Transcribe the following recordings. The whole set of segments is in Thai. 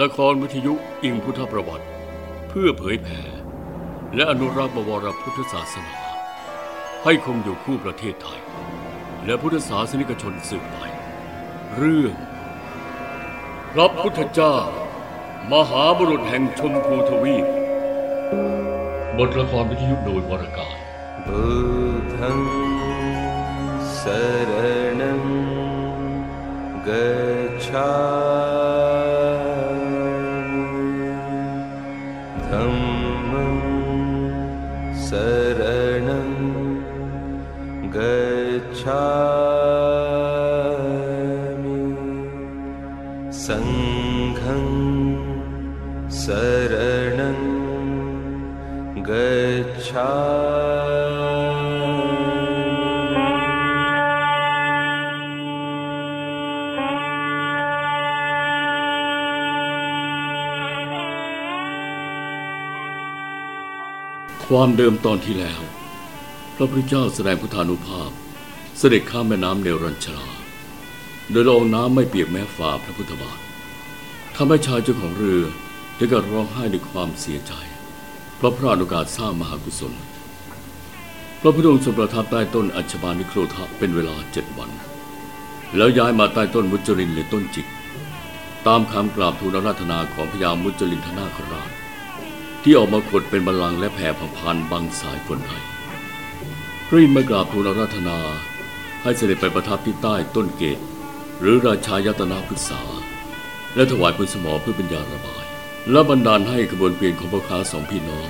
ละครวิทยุอิงพุทธประวัติ เพื่อเผยแผ่และอนุรักษ์บวรพุทธศาสนา ให้คงอยู่คู่ประเทศไทย และพุทธศาสนิกชนสืบไป เรื่องพระพุทธเจ้า มหาบุรุษแห่งชมพูทวีปบทละครวิทยุโดยวรการบูธังสรณังกัา धम्मं शरणं गच्छामि। सङ्घं शरणं ความเดิมตอนที่แล้ว พระพุทธเจ้าแสดงพุทธานุภาพ เสด็จข้ามแม่น้ำเนรัญชราโดยลองน้ำไม่เปียกแม้ฝ่าพระพุทธบาททำให้ชายเจ้าของเรือถึงกับร้องไห้ด้วยความเสียใจ เพราะพระอนุกาสสร้างมหากุศล พระพุทธองค์ทรงประทับใต้ต้นอัชบานิโครธะเป็นเวลาเจ็ดวัน แล้วย้ายมาใต้ต้นมุจรินหรือต้นจิก ตามคำกราบทูลราธนาของพญามุจลินทนาคราช ที่ออกมาขดเป็นบัลลังก์และแผ่ผ่พันบังสายฝนให้พระอินทร์มากราบทูลอาราธนา ให้เสด็จไปประทับที่ใต้ต้นเกต หรือราชายตนาพฤกษา และถวายพุสมอเพื่อเป็นยาระบาย และบันดาลให้ขบวนเกวียนของพ่อค้าสองพี่น้อง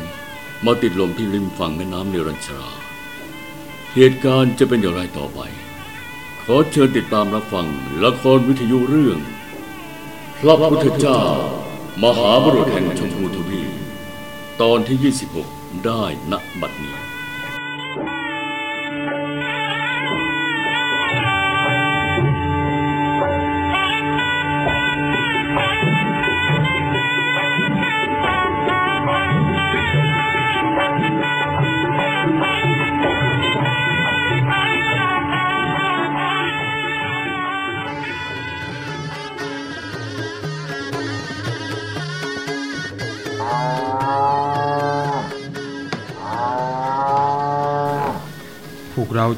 มาติดลมที่ริมฝั่งแม่น้ำเนรัญชรา เหตุการณ์จะเป็นอย่างไรต่อไป ขอเชิญติดตามรับฟังละครวิทยุเรื่อง พระพุทธเจ้า มหาบุรุษแห่งชมพูทวีป ตอนที่ 26 ได้ณบัดนี้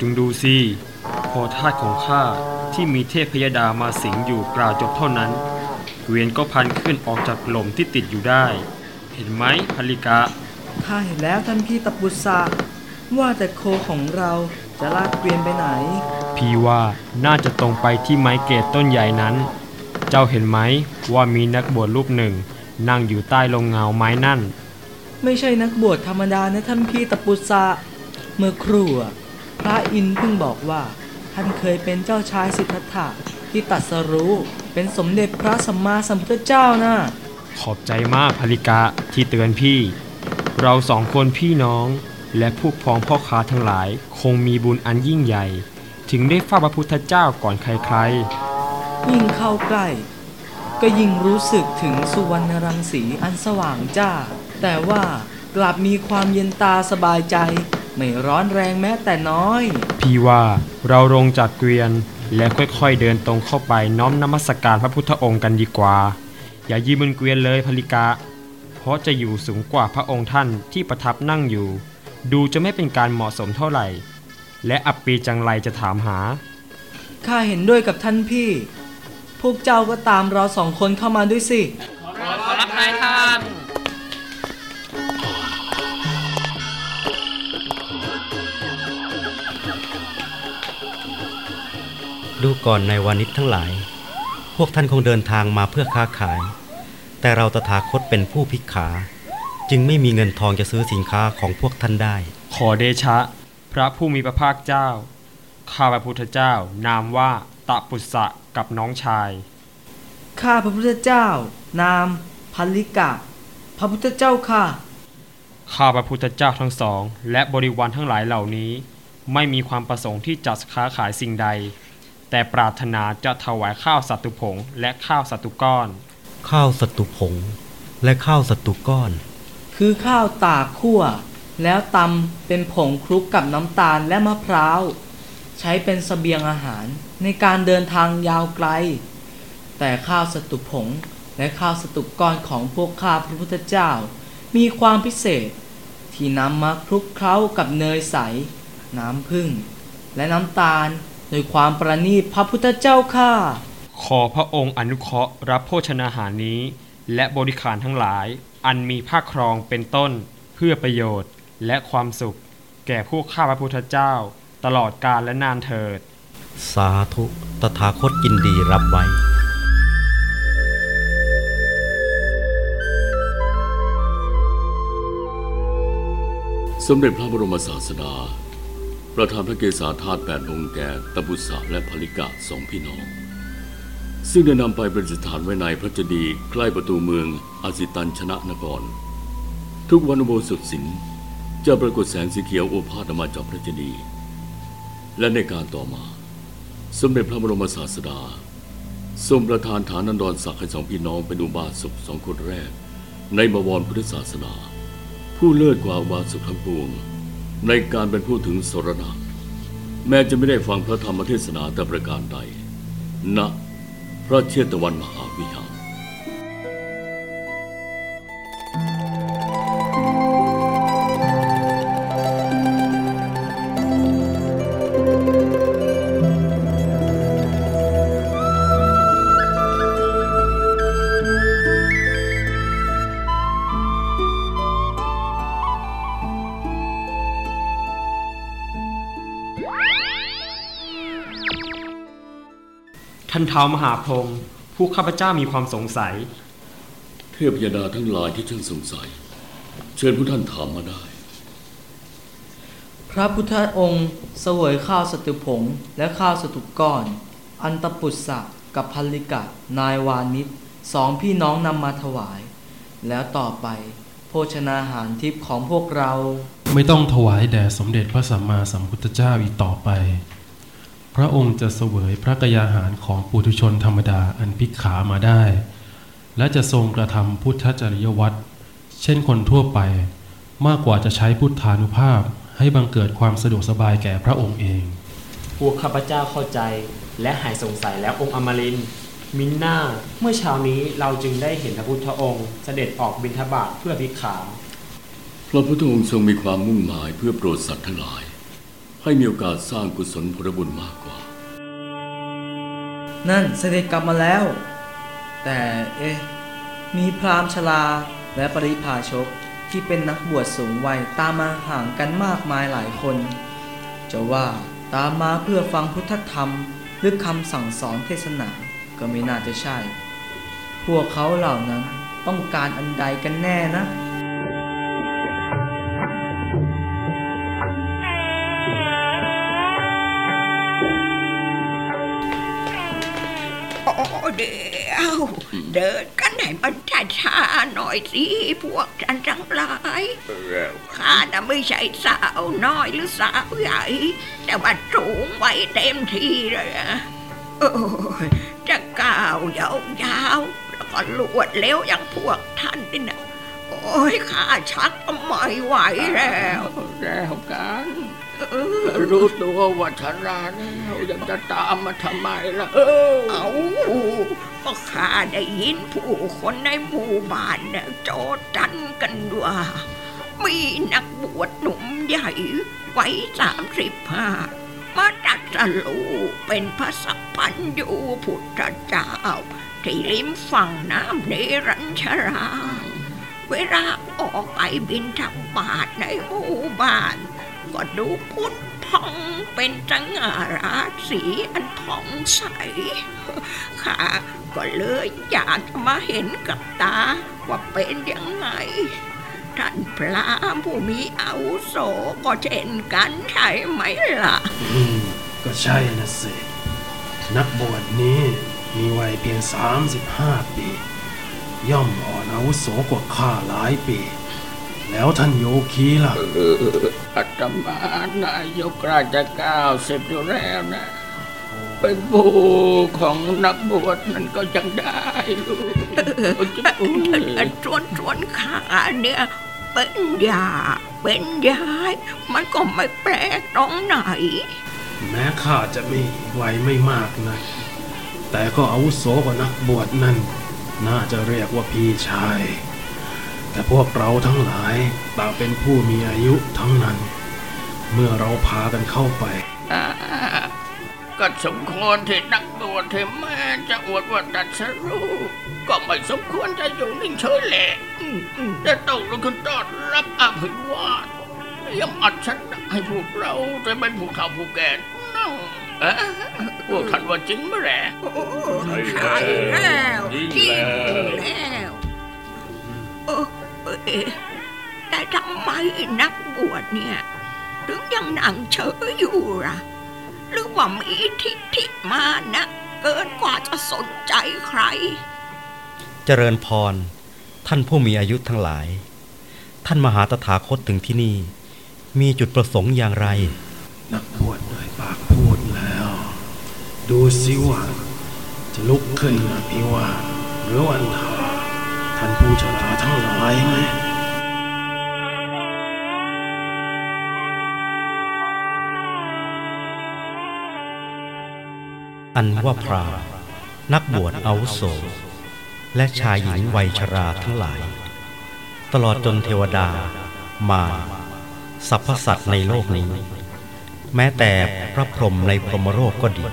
จงดูสิพอทาสของข้าที่มีเทพพยดามาสิงอยู่กล่าวจบเท่านั้น เกวียนก็พันขึ้นออกจากหล่มที่ติดอยู่ได้ เห็นไหมภริกะข้าเห็นแล้วท่านพี่ตะปุษะว่าแต่โคของเราจะลากเกวียนไปไหน พี่ว่าน่าจะตรงไปที่ไม้เกตต้นใหญ่นั้น เจ้าเห็นไหมว่ามีนักบวชรูปหนึ่ง นั่งอยู่ใต้ลมเงาไม้นั่น ไม่ใช่นักบวชธรรมดานะท่านพี่ตะปุษะเมื่อครู่อะ พระอินทร์เพิ่งบอกว่า ท่านเคยเป็นเจ้าชายสิทธัตถะที่ตรัสรู้เป็นสมเด็จพระสัมมาสัมพุทธเจ้านะขอบใจมากภริกะที่เตือนพี่ เราสองคนพี่น้องและพวกพ้องพ่อค้าทั้งหลายคงมีบุญอันยิ่งใหญ่ ถึงได้เฝ้าพระพุทธเจ้าก่อนใครยิ่งเข้าใกล้ ก็ยิ่งรู้สึกถึงสุวรรณรังสีอันสว่างจ้า แต่ว่ากลับมีความเย็นตาสบายใจ ไม่ร้อนแรงแม้แต่น้อยๆพี่ว่าเราลงจากเกวียนและค่อยๆเดินตรงเข้าไปน้อมนมัสการพระพุทธองค์กันดีกว่า อย่ายืนบนเกวียนเลยภริกะ เพราะจะอยู่สูงกว่าพระองค์ท่านที่ประทับนั่งอยู่ ดูจะไม่เป็นการเหมาะสมเท่าไหร่ และอับปีจังไรจะถามหาข้าเห็นด้วยกับท่านพี่ พวกเจ้าก็ตามเราสองคนเข้ามาด้วยสิ ดูก่อนในวานิชทั้งหลาย พวกท่านคงเดินทางมาเพื่อค้าขาย แต่เราตถาคตเป็นผู้พิกขา จึงไม่มีเงินทองจะซื้อสินค้าของพวกท่านได้ ขอเดชะ พระผู้มีพระภาคเจ้า ข้าพระพุทธเจ้า นามว่าตะปุษสะกับน้องชาย ข้าพระพุทธเจ้า นามพันลิกะ พระพุทธเจ้าค่ะ ข้าพระพุทธเจ้าทั้งสอง และบริวารทั้งหลายเหล่านี้ ไม่มีความประสงค์ที่จะค้าขายสิ่งใด แต่ปรารถนาจะถวายข้าวสัตุผงและข้าวสัตุก้อน ข้าวสตุผงและข้าวสตุก้อน คือข้าวตากคั่ว แล้วตำเป็นผงคลุกกับน้ำตาลและมะพร้าว ใช้เป็นสเสบียงอาหารในการเดินทางยาวไกล แต่ข้าวสตุผงและข้าวสตุกก้อนของพวกข้าพระพุทธเจ้า มีความพิเศษ ที่นำมาคลุกเคล้ากับเนยใส น้ำผึ้งและน้ำตาล โดยความประณีตพระพุทธเจ้าข้าขอพระองค์อนุเคราะห์รับโภชนาหารนี้ และบริขารทั้งหลาย อันมีผ้าครองเป็นต้น เพื่อประโยชน์และความสุข แก่ผู้ข้าพระพุทธเจ้า ตลอดกาลและนานเถิด สาธุตถาคตยินดีรับไว้สมเด็จพระบรมศาสดา ประธานพระเกศาธาตุแปดองค์แก่ตบุษะและภริกะสองพี่น้อง ซึ่งได้นำไปประดิษฐานไว้ในพระเจดีย์ใกล้ประตูเมืองอาสิตันชนะนคร ทุกวันอุโบสถศิลจะปรากฏแสงสีเขียวโอภาสมาจากพระเจดีย์และในการต่อมา สมเด็จพระบรมศาสดาทรงประทานฐานันดรศักดิ์ให้สองพี่น้องเป็นอุบาสกสองคนแรก ในบวรพุทธศาสนา ผู้เลิศกว่าอุบาสกทั้งปวง ในการเป็นผู้ถึงสรณะ แม้จะไม่ได้ฟังพระธรรมเทศนาแต่ประการใดณพระเชตวันมหาวิหาร เท้ามหาพรหมผู้ข้าพเจ้ามีความสงสัย เทพยดาทั้งหลายที่ช่างสงสัย เชิญผู้ท่านถามมาได้ พระพุทธองค์เสวยข้าวสตุผงและข้าวสตุก้อน อันตปุษะกับพัลลิกะนายวานิชสองพี่น้องนำมาถวาย แล้วต่อไป โภชนาหารทิพย์ของพวกเรา ไม่ต้องถวายแด่สมเด็จพระสัมมาสัมพุทธเจ้าอีกต่อไป พระองค์จะเสวยพระกยาหารของปุถุชนธรรมดาอันพิกขามาได้ และจะทรงกระทำพุทธจริยวัตรเช่นคนทั่วไป มากกว่าจะใช้พุทธานุภาพให้บังเกิดความสะดวกสบายแก่พระองค์เอง พวกข้าพเจ้าเข้าใจและหายสงสัยแล้วองค์อมรินทร์มินนาเมื่อเช้านี้เราจึงได้เห็นพระพุทธองค์เสด็จออกบิณฑบาตเพื่อพิกขา พระพุทธองค์ทรงมีความมุ่งหมายเพื่อโปรดสัตว์ทั้งหลาย ให้มีโอกาสสร้างกุศลผลบุญมากกว่า นั่นเสด็จกลับมาแล้ว แต่เอ๊ะมีพราหมณ์ชราและปริพาชกที่เป็นนักบวชสูงวัยตามมาห่างกันมากมายหลายคน จะว่าตามมาเพื่อฟังพุทธธรรม หรือคำสั่งสอนเทศนาก็ไม่น่าจะใช่ พวกเขาเหล่านั้นต้องการอันใดกันแน่นะ เดินกันให้มันช้าๆหน่อยสิพวกฉันทั้งหลายข้าน่ะไม่ใช่สาวน้อยหรือสาวใหญ่ แต่ว่าสูงไว้เต็มที่เลยอะโอ้ยจะก้าวยาวๆแล้วก็ลวดเร็วอย่างพวกท่านนี่นะโอ้ยข้าชักไม่ไหวแล้วแล้วกัน รู้ตัวว่าชราแล้วยังจะตามมาทำไมล่ะเออเอาก็ข้าได้ยินผู้คนในหมู่บ้านเนี่ยโจดจันกันว่ามีนักบวชหนุ่มใหญ่ไว้สามสิบห้ามาตัดสลูเป็นพระสัพพันยูพุทธเจ้าที่ริมฝั่งน้ำเนรัญชราเวลาออกไปบินทบาทในหมู่บ้าน ก็ดูพุทธพองเป็นสง่าราศีอันผ่องใสข้าก็เลยอยากมาเห็นกับตาว่าเป็นยังไง ท่านพระผู้มีอาวุโสก็เช่นกันใช่ไหมล่ะ อืม ก็ใช่นะสิ นักบวชนี้มีวัยเพียง 35 ปี ย่อมอ่อนอาวุโสกว่าข้าหลายปี แล้วท่านโยคีล่ะเอออาตมานายกราชเก้าสิบอยู่แล้วนะ เป็นผู้ของนักบวชนั่นก็ยังได้ลูกจะอุ้ยชวนชวนขาเนี่ยเป็นยาเป็นยายมันก็ไม่แปลกตรงไหน แม้ข้าจะมีวัยไม่มากนะ แต่ก็อาวุโสกว่านักบวชนั่น น่าจะเรียกว่าพี่ชาย แต่พวกเราทั้งหลายต่างเป็นผู้มีอายุทั้งนั้น เมื่อเราพากันเข้าไปอ่าก็สมควรที่นักบวชที่แม้จะอวดว่าตรัดสรู้ก็ไม่สมควรจะอยู่นิ่งเฉยแหละอืมอืมจะต้องลุกขึ้นต้อนรับอภิวาทยังอัดชนะให้พวกเราจะเป็นผู้เฒ่าผู้แก่นั่งเอ๊ะพวกท่านว่าจริงไหมแหละโอ้ใช่แล้วจริงแล้วเออเอ๊ะแต่ทำไมนักบวชเนี่ยถึงยังนั่งเฉยอยู่ล่ะ หรือว่ามีทิฏฐิมานะ เกินกว่าจะสนใจใคร เจริญพร ท่านผู้มีอายุทั้งหลาย ท่านมหาตถาคตถึงที่นี่ มีจุดประสงค์อย่างไร นักบวชด้วยปากพูดแล้ว ดูสิว่า จะลุกขึ้นอภิวาทหรือวันทา ท่านผู้ชราทั้งหลายไหมอันว่าพราหมณ์นักบวชอาวุโส และชายหญิงวัยชราทั้งหลาย ตลอดจนเทวดา มารสรรพสัตว์ในโลกนี้ แม้แต่พระพรหมในพรหมโลกก็ดี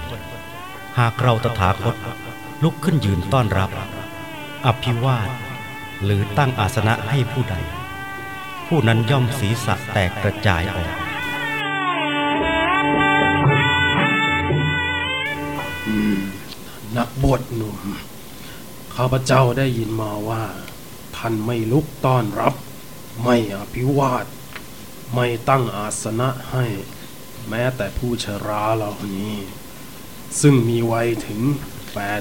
หากเราตถาคตลุกขึ้นยืนต้อนรับ อภิวาท หรือตั้งอาสนะให้ผู้ใด ผู้นั้นย่อมศีรษะแตกกระจายออก นักบวชหนุ่มข้าพเจ้าได้ยินมาว่า ท่านไม่ลุกต้อนรับ ไม่อภิวาท ไม่ตั้งอาสนะให้ แม้แต่ผู้ชราเหล่านี้ ซึ่งมีวัยถึง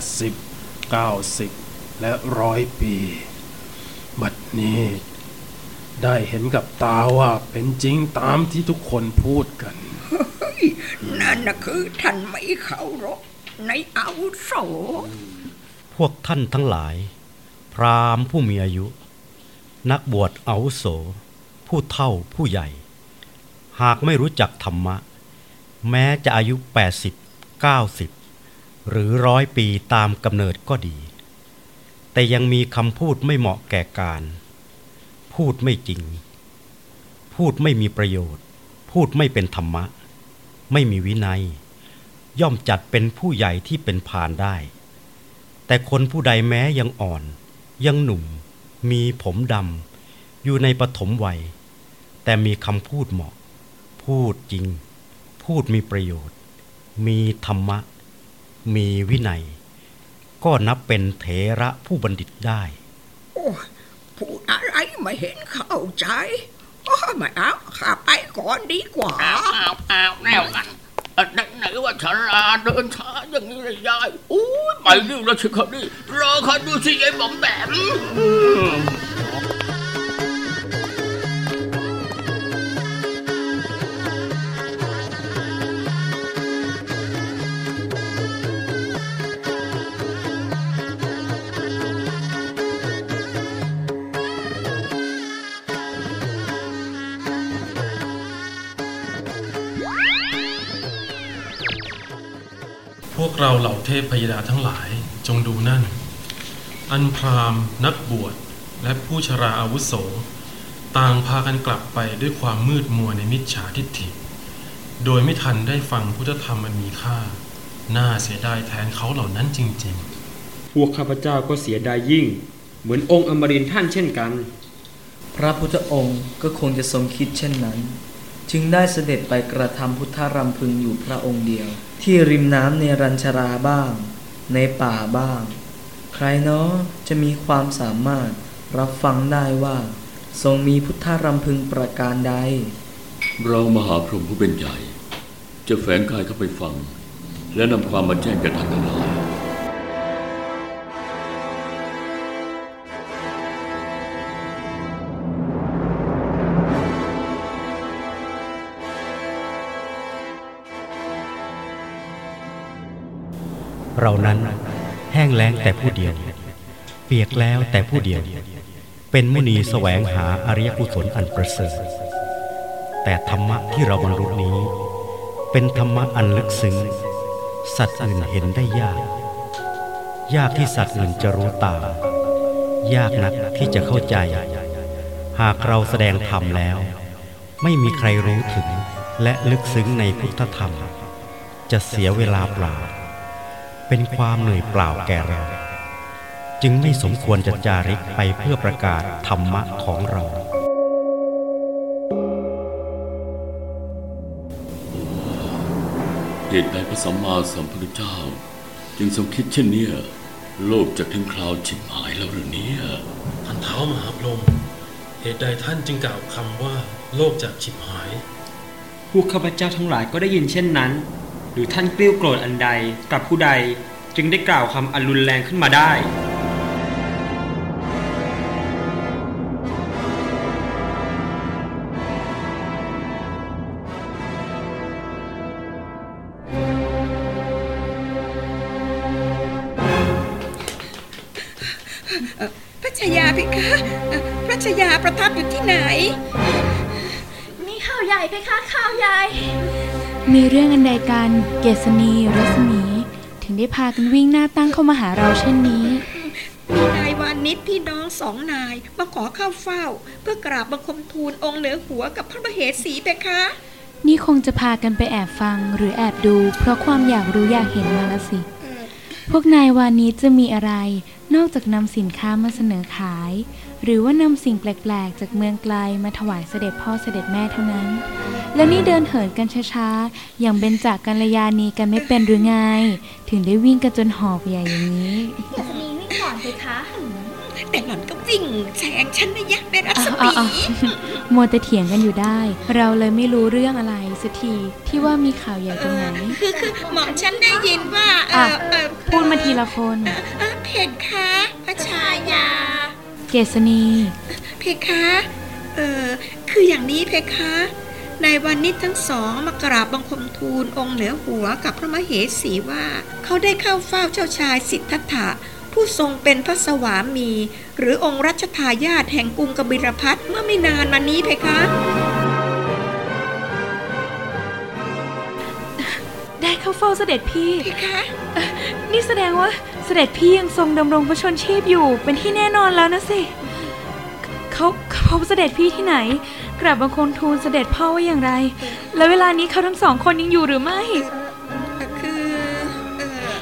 80 90 และร้อยปี นี้ได้เห็นกับตาว่าเป็นจริงตามที่ทุกคนพูดกัน นั่นน่ะคือท่านไม่เคารพในอาวุโส พวกท่านทั้งหลาย พราหมณ์ผู้มีอายุ นักบวชอาวุโส ผู้เฒ่าผู้ใหญ่ หากไม่รู้จักธรรมะ แม้จะอายุ 80 90 หรือร้อยปีตามกำเนิดก็ดี แต่ยังมีคำพูดไม่เหมาะแก่การ พูดไม่จริง พูดไม่มีประโยชน์ พูดไม่เป็นธรรมะ ไม่มีวินัย ย่อมจัดเป็นผู้ใหญ่ที่เป็นพานได้ แต่คนผู้ใดแม้ยังอ่อน ยังหนุ่ม มีผมดำอยู่ในปฐมวัย แต่มีคำพูดเหมาะ พูดจริง พูดมีประโยชน์ มีธรรมะ มีวินัย ก็นับเป็นเถระผู้บัณฑิตได้ โอ้ยพูดอะไรไม่เห็นเข้าใจโอ้ยไม่เอาข้าไปก่อนดีกว่าอ้าวอ้าวอ้าวแล้วกันอันไหนๆว่าชราเดินช้าอย่างนี้เลยยายอู้ยไปเร็วแล้วชิคดีรอคอยดูสิยายบอมแบม เราเหล่าเทพพยดาทั้งหลายจงดูนั่น อันพราหมณ์นักบวชและผู้ชราอาวุโส ต่างพากันกลับไปด้วยความมืดมัวในมิจฉาทิฏฐิ โดยไม่ทันได้ฟังพุทธธรรมอันมีค่า น่าเสียดายแทนเขาเหล่านั้นจริงๆ พวกข้าพเจ้าก็เสียดายยิ่ง เหมือนองค์อมรินทร์ท่านเช่นกัน พระพุทธองค์ก็คงจะทรงคิดเช่นนั้น จึงได้เสด็จไปกระทำพุทธรำพึงอยู่พระองค์เดียว ที่ริมน้ำในรัญชราบ้าง ในป่าบ้าง ใครเนาะจะมีความสามารถรับฟังได้ว่า ทรงมีพุทธรำพึงประการใด เรามหาพรหมผู้เป็นใหญ่ จะแฝงกายเข้าไปฟัง และนำความมาแจ้งแก่ท่านทั้งหลาย เรานั้นแห้งแล้งแต่ผู้เดียว เปียกแล้วแต่ผู้เดียว เป็นมุนีแสวงหาอริยกุศลอันประเสริฐแต่ธรรมะที่เราบรรลุนี้ เป็นธรรมะอันลึกซึ้งสัตว์อื่นเห็นได้ยาก ยากที่สัตว์อื่นจะรู้ตามยากนักที่จะเข้าใจ หากเราแสดงธรรมแล้ว ไม่มีใครรู้ถึงและลึกซึ้งในพุทธธรรม จะเสียเวลาเปล่า เป็นความเหนื่อยเปล่าแก่เรา จึงไม่สมควรจะจาริกไปเพื่อประกาศธรรมะของเรา เหตุใดพระสัมมาสัมพุทธเจ้า จึงทรงคิดเช่นเนี้ยโลกจะถึงคราวฉิบหายแล้วหรือเนี่ยท่านเท้ามหาพรหมเหตุใดท่านจึงกล่าวคำว่า โลกจะฉิบหาย พวกข้าพเจ้าทั้งหลายก็ได้ยินเช่นนั้นห รือท่านกลิ้วโกรธอันใดกับผู้ใด จึงได้กล่าวคำอันรุนแรงขึ้นมาได้ เกษณีรัศมี ถึงได้พากันวิ่งหน้าตั้งเข้ามาหาเราเช่นนี้ มีนายวานิชพี่น้องสองนายมาขอเข้าเฝ้า เพื่อกราบบังคมทูลองค์เหนือหัวกับพระมเหสีเพคะ นี่คงจะพากันไปแอบฟังหรือแอบดู เพราะความอยากรู้อยากเห็นมาละสิ พวกนายวานิชจะมีอะไร นอกจากนำสินค้ามาเสนอขาย หรือว่านำสิ่งแปลกๆ จากเมืองไกลมาถวายเสด็จพ่อเสด็จแม่เท่านั้น และนี่เดินเหินกันช้าๆ อย่างเบญจากกัลยาณีกันไม่เป็นหรือไง ถึงได้วิ่งกันจนหอบใหญ่อย่างนี้มีวิ่งก่อนเพคะแต่หล่อนก็วิ่งแซงฉันนะยักษ์ในรัศอ้าวมีอ้าวอ้าวมัวแต่เถียงกันอยู่ได้ เราเลยไม่รู้เรื่องอะไรสักทีที่ว่ามีข่าวใหญ่ตรงไหนคือคือหม่อมฉันได้ยินว่าเออะอเออพูดมาทีละคนเออเพคะพระชายา เกษณีเพคะเออคืออย่างนี้เพคะ ในวันนี้ทั้งสองมากราบบังคมทูลองค์เหนือหัวกับพระมเหสีว่า เขาได้เข้าเฝ้าเจ้าชายสิทธัตถะ ผู้ทรงเป็นพระสวามี หรือองค์รัชทายาทแห่งกรุงกบิลพัทเมื่อไม่นานมานี้เพคะ ได้เข้าเฝ้าเสด็จพี่เพคะ นี่แสดงว่าเสด็จพี่ยังทรงดำรงพระชนชีพอยู่เป็นที่แน่นอนแล้วนะสิ เขาเขาพบเสด็จพี่ที่ไหน กราบบังคมทูลเสด็จพ่อว่าอย่างไร แล้วเวลานี้เขาทั้งสองคนยังอยู่หรือไม่ คือ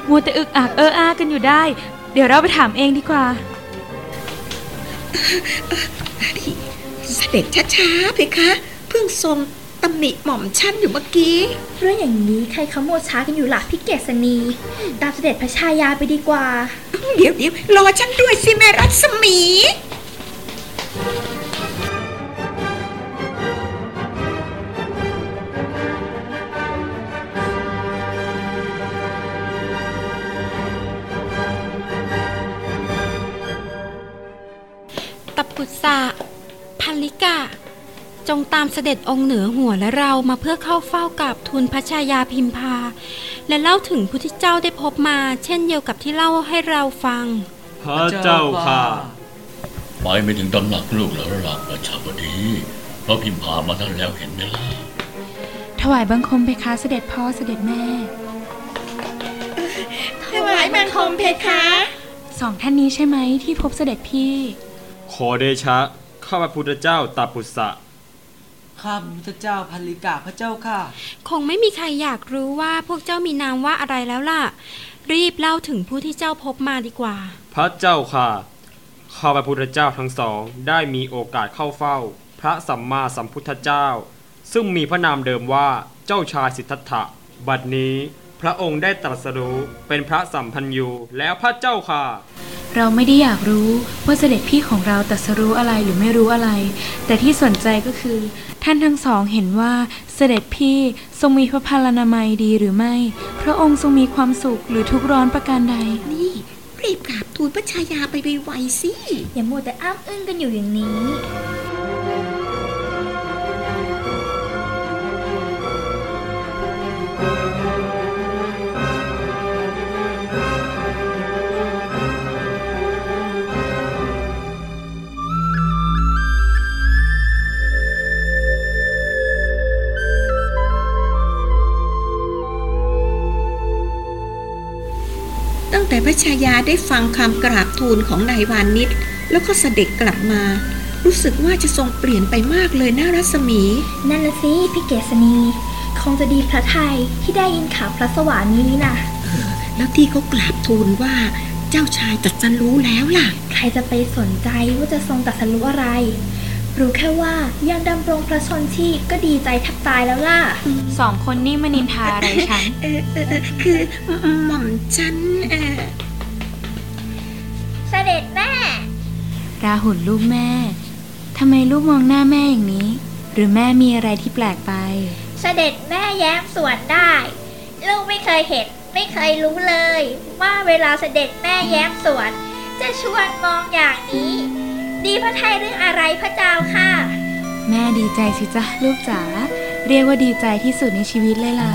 มัวแต่อึกอักเอออากันอยู่ได้ เดี๋ยวเราไปถามเองดีกว่า เสด็จช้าๆเพคะ เพิ่งทรงตำหนิหม่อมฉันอยู่เมื่อกี้เรื่องอย่างนี้ใครเขาโมช้ากันอยู่หล่ะพี่เกษณีตามเสด็จพระชายาไปดีกว่า เดี๋ยวเดี๋ยวรอฉันด้วยสิแม่รัศมี ตปุตสะพันลิกะ จงตามเสด็จองค์เหนือหัวและเรามาเพื่อเข้าเฝ้ากับทูลพระชายาพิมพา และเล่าถึงผู้ที่เจ้าได้พบมา เช่นเดียวกับที่เล่าให้เราฟัง พระเจ้าค่ะ ไปไม่ถึงตำหนักลูกแล้วหลักประชาบดีเพราะพิมพามาท่านแล้วเห็นไหมล่ะถวายบังคมเพคะเสด็จพ่อเสด็จแม่ถวายบังคมเพคะสองท่านนี้ใช่ไหมที่พบเสด็จพี่ ขอเดชะ ข้าพระพุทธเจ้าตาปุษะข้าพระพุทธเจ้าพันลิกาพระเจ้าค่ะ คงไม่มีใครอยากรู้ว่าพวกเจ้ามีนามว่าอะไรแล้วล่ะ รีบเล่าถึงผู้ที่เจ้าพบมาดีกว่า พระเจ้าค่ะข้าพระพุทธเจ้าทั้งสองได้มีโอกาสเข้าเฝ้า พระสัมมาสัมพุทธเจ้า ซึ่งมีพระนามเดิมว่าเจ้าชายสิทธัตถะ บัดนี้ พระองค์ได้ตรัสรู้เป็นพระสัมพันยูแล้วพระเจ้าค่ะ เราไม่ได้อยากรู้ว่าเสด็จพี่ของเราตรัสรู้อะไรหรือไม่รู้อะไร แต่ที่สนใจก็คือ ท่านทั้งสองเห็นว่าเสด็จพี่ทรงมีพระพลานามัยดีหรือไม่ พระองค์ทรงมีความสุขหรือทุกข์ร้อนประการใด นี่ รีบกราบทูลพระชายาไปไวๆสิ อย่ามัวแต่อ้ามอึ้งกันอยู่อย่างนี้ แต่พระชายาได้ฟังคำกราบทูลของนายวานิชแล้วก็เสด็จกลับมา รู้สึกว่าจะทรงเปลี่ยนไปมากเลยนะรัศมี นั่นละสิพี่เกษณีคงจะดีพระไทยที่ได้ยินข่าวพระสวามีนี้นะแล้วที่เขากราบทูลว่าเจ้าชายตรัดสรู้แล้วล่ะ ใครจะไปสนใจว่าจะทรงตรัสรู้อะไร รู้แค่ว่ายังดำรงพระชนชีพก็ดีใจแทับตายแล้วล่ะ สองคนนี่มานินทาอะไรฉันเออเออเออคือหม่อมฉันเออเสด็จแม่ ราหุลลูกแม่ ทำไมลูกมองหน้าแม่อย่างนี้ หรือแม่มีอะไรที่แปลกไป เสด็จแม่แย้มสวนได้ ลูกไม่เคยเห็น ไม่เคยรู้เลย ว่าเวลาเสด็จแม่แย้มสวน จะชวนมองอย่างนี้ ดีพระไทยเรื่องอะไรพระเจ้าค่ะ แม่ดีใจสิจ้ะลูกจ๋าเรียกว่าดีใจที่สุดในชีวิตเลยล่ะ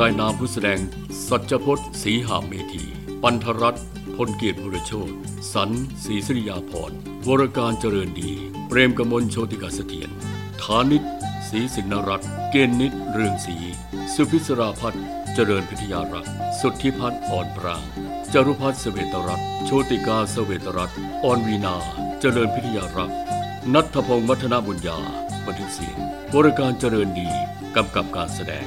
รายนามผู้แสดง สัจพจน์ศรีหามเมธี ปันธรัตน์พลเกียรติบุรโชตสันศรีสริยาพรวรการเจริญดี เปรมกมลโชติกาเสถียรฐานิตศรีสินรัตน์เกณฑ์นิตเรืองศรีสุพิศราพัฒน์เจริญพิทยารักษ์สุทธิพัฒน์อ่อนปรางจรุพัฒน์เสเวตรัตน์โชติกาเสเวตรัตน์อ่อนวีนา เจริญพิทยารักษ์นัทพงศ์มัฒนบุญญาบันทึกเสียงวรการเจริญดีกำกับการแสดง